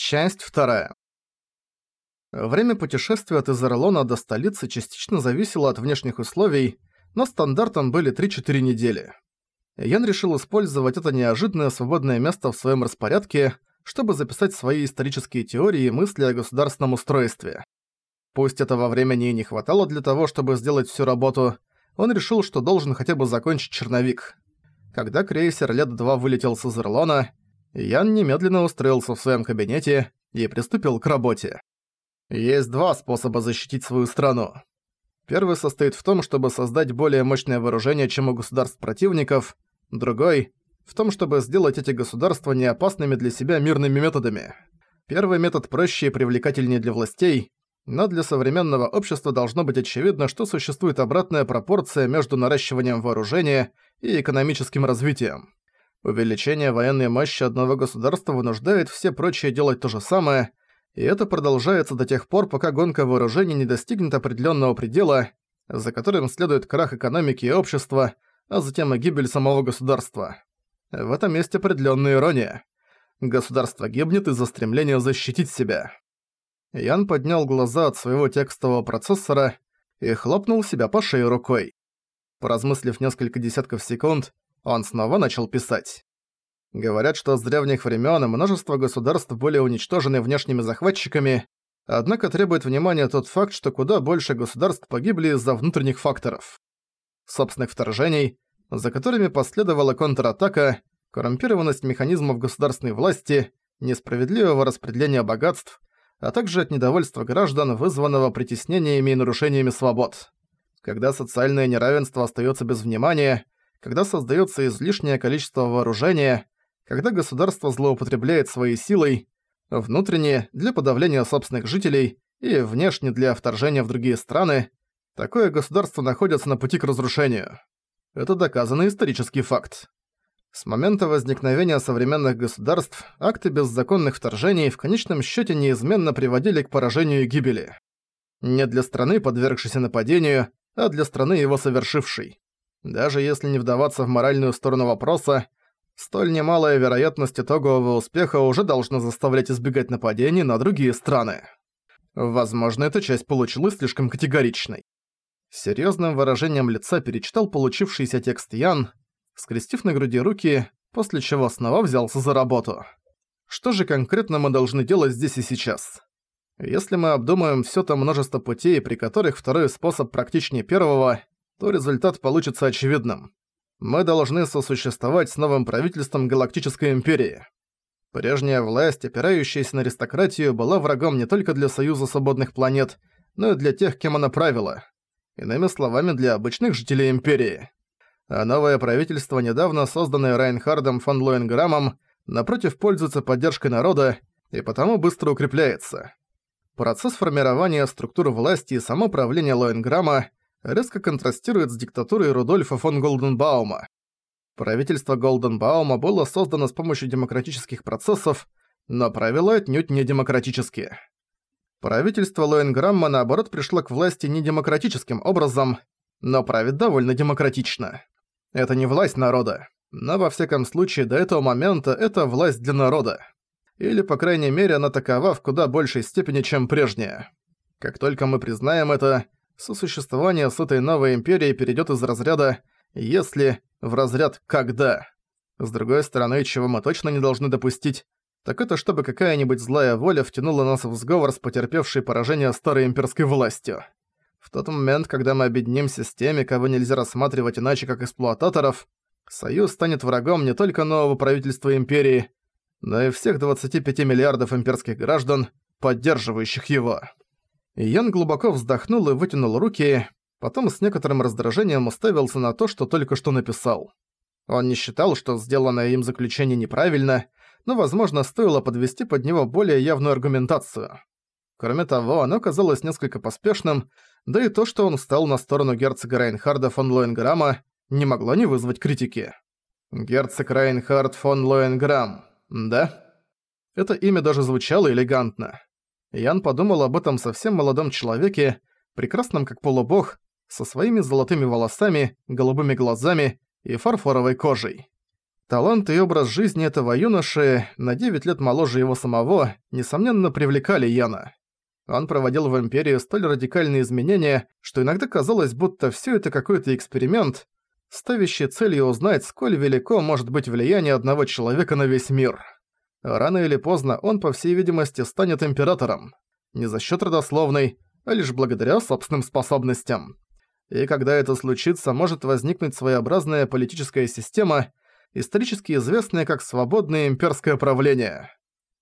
Часть вторая. Время путешествия от Изерлона до столицы частично зависело от внешних условий, но стандартом были 3-4 недели. Ян решил использовать это неожиданное свободное место в своем распорядке, чтобы записать свои исторические теории и мысли о государственном устройстве. Пусть этого времени и не хватало для того, чтобы сделать всю работу, он решил, что должен хотя бы закончить черновик. Когда крейсер Лет-2 вылетел с Изерлона, Ян немедленно устроился в своем кабинете и приступил к работе. Есть два способа защитить свою страну. Первый состоит в том, чтобы создать более мощное вооружение, чем у государств-противников. Другой – в том, чтобы сделать эти государства неопасными для себя мирными методами. Первый метод проще и привлекательнее для властей, но для современного общества должно быть очевидно, что существует обратная пропорция между наращиванием вооружения и экономическим развитием. Увеличение военной мощи одного государства вынуждает все прочие делать то же самое, и это продолжается до тех пор, пока гонка вооружений не достигнет определенного предела, за которым следует крах экономики и общества, а затем и гибель самого государства. В этом есть определенная ирония. Государство гибнет из-за стремления защитить себя. Ян поднял глаза от своего текстового процессора и хлопнул себя по шее рукой. Поразмыслив несколько десятков секунд, он снова начал писать. Говорят, что с древних времен множество государств были уничтожены внешними захватчиками, однако требует внимания тот факт, что куда больше государств погибли из-за внутренних факторов. Собственных вторжений, за которыми последовала контратака, коррумпированность механизмов государственной власти, несправедливого распределения богатств, а также от недовольства граждан, вызванного притеснениями и нарушениями свобод. Когда социальное неравенство остается без внимания – когда создается излишнее количество вооружения, когда государство злоупотребляет своей силой, внутренне для подавления собственных жителей и внешне для вторжения в другие страны, такое государство находится на пути к разрушению. Это доказанный исторический факт. С момента возникновения современных государств акты беззаконных вторжений в конечном счете неизменно приводили к поражению и гибели. Не для страны, подвергшейся нападению, а для страны его совершившей. Даже если не вдаваться в моральную сторону вопроса, столь немалая вероятность итогового успеха уже должна заставлять избегать нападений на другие страны. Возможно, эта часть получилась слишком категоричной. Серьёзным выражением лица перечитал получившийся текст Ян, скрестив на груди руки, после чего снова взялся за работу. Что же конкретно мы должны делать здесь и сейчас? Если мы обдумаем всё то множество путей, при которых второй способ практичнее первого, то результат получится очевидным. Мы должны сосуществовать с новым правительством Галактической Империи. Прежняя власть, опирающаяся на аристократию, была врагом не только для Союза Свободных Планет, но и для тех, кем она правила. Иными словами, для обычных жителей Империи. А новое правительство, недавно созданное Райнхардом фон Лоенграммом, напротив пользуется поддержкой народа и потому быстро укрепляется. Процесс формирования структур власти и самоуправления Лоенграмма резко контрастирует с диктатурой Рудольфа фон Голденбаума. Правительство Голденбаума было создано с помощью демократических процессов, но правила отнюдь не демократические. Правительство Лоенграмма, наоборот, пришло к власти не демократическим образом, но правит довольно демократично. Это не власть народа, но во всяком случае до этого момента это власть для народа. Или, по крайней мере, она такова в куда большей степени, чем прежняя. Как только мы признаем это, сосуществование с этой новой империей перейдет из разряда «если» в разряд «когда». С другой стороны, чего мы точно не должны допустить, так это чтобы какая-нибудь злая воля втянула нас в сговор с потерпевшей поражение старой имперской властью. В тот момент, когда мы объединимся с теми, кого нельзя рассматривать иначе как эксплуататоров, Союз станет врагом не только нового правительства империи, но и всех 25 миллиардов имперских граждан, поддерживающих его. Ян глубоко вздохнул и вытянул руки, потом с некоторым раздражением уставился на то, что только что написал. Он не считал, что сделанное им заключение неправильно, но, возможно, стоило подвести под него более явную аргументацию. Кроме того, оно казалось несколько поспешным, да и то, что он встал на сторону герцога Райнхарда фон Лоенграмма, не могло не вызвать критики. Герцог Райнхард фон Лоенграмм, да? Это имя даже звучало элегантно. Ян подумал об этом совсем молодом человеке, прекрасном как полубог, со своими золотыми волосами, голубыми глазами и фарфоровой кожей. Талант и образ жизни этого юноши, на 9 лет моложе его самого, несомненно привлекали Яна. Он проводил в Империи столь радикальные изменения, что иногда казалось, будто все это какой-то эксперимент, ставящий целью узнать, сколь велико может быть влияние одного человека на весь мир. Рано или поздно он, по всей видимости, станет императором. Не за счет родословной, а лишь благодаря собственным способностям. И когда это случится, может возникнуть своеобразная политическая система, исторически известная как свободное имперское правление.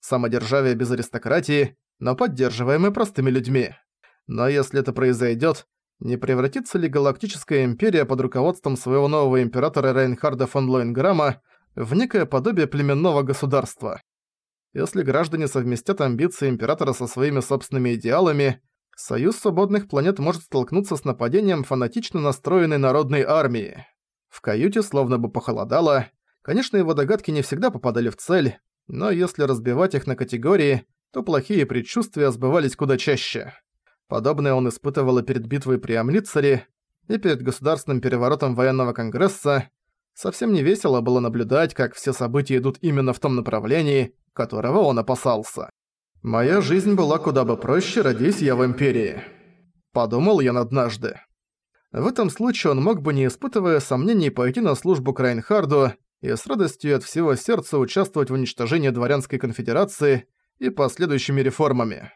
Самодержавие без аристократии, но поддерживаемое простыми людьми. Но если это произойдет, не превратится ли Галактическая Империя под руководством своего нового императора Рейнхарда фон Лоинграма в некое подобие племенного государства? Если граждане совместят амбиции императора со своими собственными идеалами, Союз свободных планет может столкнуться с нападением фанатично настроенной народной армии. В каюте словно бы похолодало. Конечно, его догадки не всегда попадали в цель, но если разбивать их на категории, то плохие предчувствия сбывались куда чаще. Подобное он испытывал и перед битвой при Амлицаре, и перед государственным переворотом военного конгресса. Совсем не весело было наблюдать, как все события идут именно в том направлении, которого он опасался. «Моя жизнь была куда бы проще, родись я в Империи», — подумал я однажды. В этом случае он мог бы, не испытывая сомнений, пойти на службу к Райнхарду и с радостью от всего сердца участвовать в уничтожении дворянской конфедерации и последующими реформами.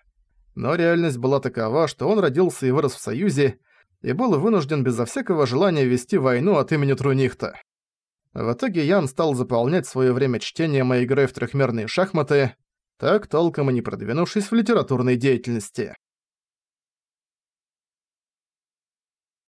Но реальность была такова, что он родился и вырос в Союзе, и был вынужден безо всякого желания вести войну от имени Трунихта. В итоге Ян стал заполнять свое время чтением и игрой в трехмерные шахматы, так толком и не продвинувшись в литературной деятельности.